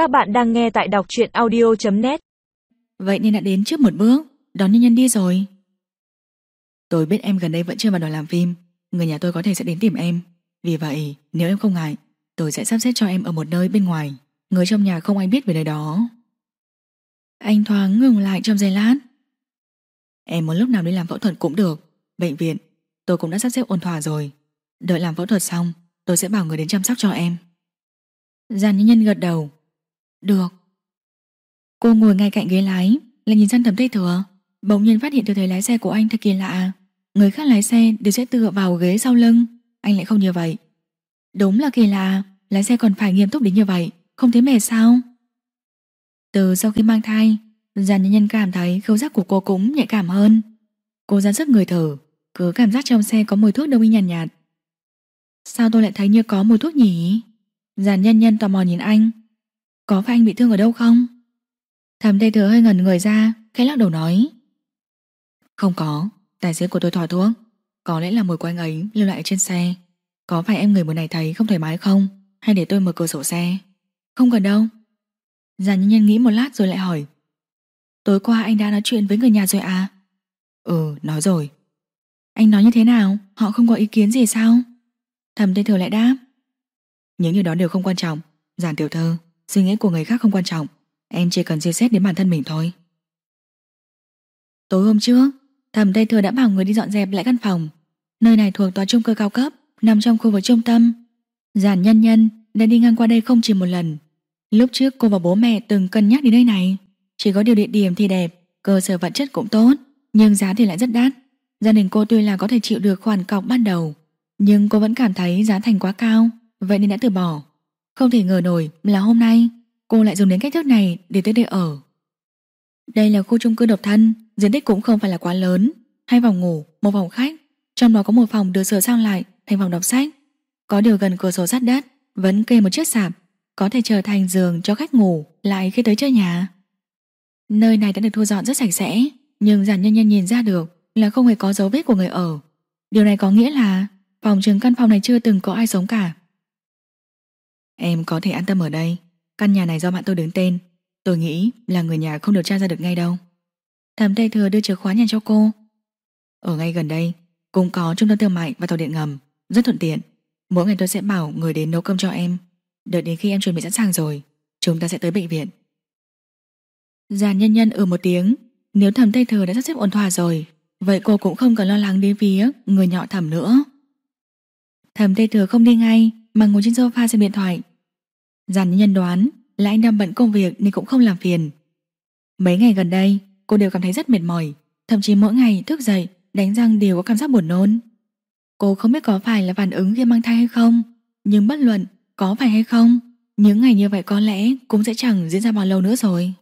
Các bạn đang nghe tại đọc truyện audio.net Vậy nên đã đến trước một bước. Đón nhân nhân đi rồi. Tôi biết em gần đây vẫn chưa vào đoàn làm phim. Người nhà tôi có thể sẽ đến tìm em. Vì vậy, nếu em không ngại, Tôi sẽ sắp xếp cho em ở một nơi bên ngoài. Người trong nhà không ai biết về nơi đó. Anh thoáng ngừng lại trong giây lát. Em muốn lúc nào đi làm phẫu thuật cũng được. Bệnh viện, Tôi cũng đã sắp xếp ổn thỏa rồi. Đợi làm phẫu thuật xong, Tôi sẽ bảo người đến chăm sóc cho em. Giàn nhân nhân gật đầu. Được. Cô ngồi ngay cạnh ghế lái Là nhìn sang thẩm tay thừa. Bỗng nhiên phát hiện tư thế lái xe của anh thật kỳ lạ. Người khác lái xe đều sẽ tựa vào ghế sau lưng. Anh lại không như vậy. Đúng là kỳ lạ Lái xe còn phải nghiêm túc đến như vậy Không thấy mệt sao? Từ sau khi mang thai Giàn nhân nhân cảm thấy khâu giác của cô cũng nhạy cảm hơn. Cô ra sức người thở Cứ cảm giác trong xe có mùi thuốc đông y nhàn nhạt, nhạt. Sao tôi lại thấy như có mùi thuốc nhỉ? Giàn nhân nhân tò mò nhìn anh. Có phải anh bị thương ở đâu không? Thầm tây thừa hơi ngẩn người ra, Khẽ lắc đầu nói. Không có, Tài xế của tôi thỏa thuốc. Có lẽ là mùi của anh ấy lưu lại trên xe. Có phải em người mùi này thấy không thoải mái không? Hay để tôi mở cửa sổ xe? Không cần đâu. Giàn nhân nhân nghĩ một lát rồi lại hỏi. Tối qua anh đã nói chuyện với người nhà rồi à? Ừ nói rồi. Anh nói như thế nào? Họ không có ý kiến gì sao? Thầm tây thừa lại đáp. Những điều đó đều không quan trọng, Giản tiểu thơ. Suy nghĩ của người khác không quan trọng, Em chỉ cần suy xét đến bản thân mình thôi. Tối hôm trước Thầm Tây Thừa đã bảo người đi dọn dẹp lại căn phòng. Nơi này thuộc tòa trung cư cao cấp, Nằm trong khu vực trung tâm. Giản nhân nhân đã đi ngang qua đây không chỉ một lần. Lúc trước cô và bố mẹ từng cân nhắc đến đây này. Chỉ có điều địa điểm thì đẹp, Cơ sở vật chất cũng tốt, Nhưng giá thì lại rất đắt. Gia đình cô tuy là có thể chịu được khoản cọc ban đầu, Nhưng cô vẫn cảm thấy giá thành quá cao, Vậy nên đã từ bỏ. Không thể ngờ nổi là hôm nay Cô lại dùng đến cách thức này để tới đây ở. Đây là khu chung cư độc thân Diện tích cũng không phải là quá lớn Hai phòng ngủ, một phòng khách Trong đó có một phòng được sửa sang lại thành phòng đọc sách. Có điều gần cửa sổ sát đất Vẫn kê một chiếc sạp Có thể trở thành giường cho khách ngủ Lại khi tới chơi nhà. Nơi này đã được thu dọn rất sạch sẽ Nhưng giản nhân nhân nhìn ra được Là không hề có dấu vết của người ở. Điều này có nghĩa là Phòng trường căn phòng này chưa từng có ai sống cả. Em có thể an tâm ở đây. Căn nhà này do bạn tôi đứng tên. Tôi nghĩ là người nhà không điều tra ra được ngay đâu. Thẩm Tây Thừa đưa chìa khóa nhà cho cô. Ở ngay gần đây, Cũng có trung tâm thương mại và tàu điện ngầm. Rất thuận tiện. Mỗi ngày tôi sẽ bảo người đến nấu cơm cho em. Đợi đến khi em chuẩn bị sẵn sàng rồi, Chúng ta sẽ tới bệnh viện. Giàn nhân nhân ở một tiếng. Nếu thẩm Tây Thừa đã sắp xếp ổn thỏa rồi, Vậy cô cũng không cần lo lắng đến phía Người nhỏ thẩm nữa. Thẩm Tây Thừa không đi ngay, Mà ngồi trên sofa xem điện thoại. Giàn nhân đoán là anh đang bận công việc nên cũng không làm phiền. Mấy ngày gần đây, cô đều cảm thấy rất mệt mỏi, thậm chí mỗi ngày thức dậy, đánh răng đều có cảm giác buồn nôn. Cô không biết có phải là phản ứng khi mang thai hay không, nhưng bất luận có phải hay không, những ngày như vậy có lẽ cũng sẽ chẳng diễn ra bao lâu nữa rồi.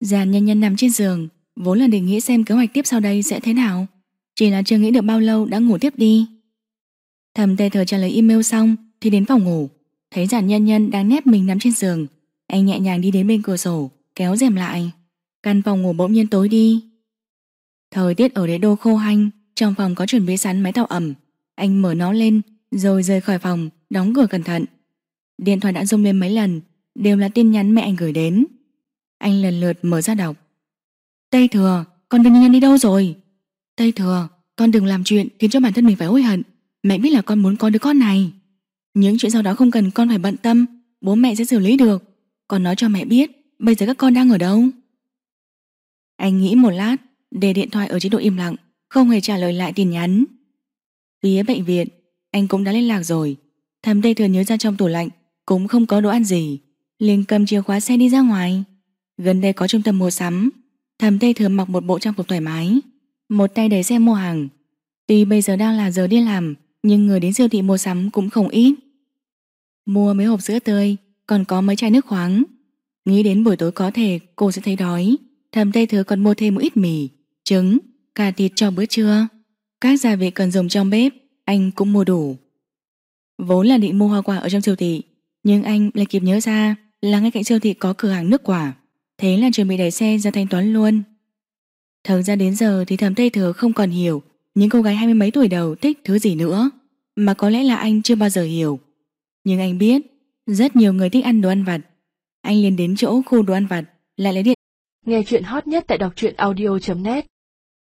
Giàn nhân nhân nằm trên giường, vốn là định nghĩ xem kế hoạch tiếp sau đây sẽ thế nào. Chỉ là chưa nghĩ được bao lâu đã ngủ tiếp đi. Thầm tê thờ trả lời email xong thì đến phòng ngủ, Thấy giản nhân nhân đang nép mình nằm trên giường, Anh nhẹ nhàng đi đến bên cửa sổ, Kéo rèm lại. Căn phòng ngủ bỗng nhiên tối đi. Thời tiết ở đế đô khô hanh, Trong phòng có chuẩn bị sẵn máy tạo ẩm. Anh mở nó lên, Rồi rời khỏi phòng, Đóng cửa cẩn thận. Điện thoại đã rung lên mấy lần, Đều là tin nhắn mẹ anh gửi đến. Anh lần lượt mở ra đọc. Tây thừa, Con đừng nhân đi đâu rồi? Tây thừa, Con đừng làm chuyện khiến cho bản thân mình phải hối hận. Mẹ biết là con muốn có đứa con này những chuyện sau đó không cần con phải bận tâm, Bố mẹ sẽ xử lý được. Con nói cho mẹ biết, Bây giờ các con đang ở đâu. Anh nghĩ một lát, Để điện thoại ở chế độ im lặng, Không hề trả lời lại tin nhắn. Phía bệnh viện, Anh cũng đã liên lạc rồi. Thầm đây thừa nhớ ra trong tủ lạnh, Cũng không có đồ ăn gì. Liền cầm chìa khóa xe đi ra ngoài. Gần đây có trung tâm mua sắm. Thầm tây thừa mặc một bộ trang phục thoải mái. Một tay đẩy xe mua hàng. Tuy bây giờ đang là giờ đi làm nhưng người đến siêu thị mua sắm cũng không ít. Mua mấy hộp sữa tươi Còn có mấy chai nước khoáng. Nghĩ đến buổi tối có thể cô sẽ thấy đói. Thầm Tây thứ còn mua thêm một ít mì Trứng, cà thịt cho bữa trưa. Các gia vị cần dùng trong bếp Anh cũng mua đủ. Vốn là định mua hoa quả ở trong siêu thị Nhưng anh lại kịp nhớ ra Là ngay cạnh siêu thị có cửa hàng nước quả. Thế là chuẩn bị đẩy xe ra thanh toán luôn. Thật ra đến giờ thì thầm Tây Thừa không còn hiểu những cô gái hai mươi mấy tuổi đầu thích thứ gì nữa Mà có lẽ là anh chưa bao giờ hiểu nhưng anh biết Rất nhiều người thích ăn đồ ăn vặt. Anh liền đến chỗ khu đồ ăn vặt, lại lấy điện. Nghe chuyện hot nhất tại đọc truyện audio.net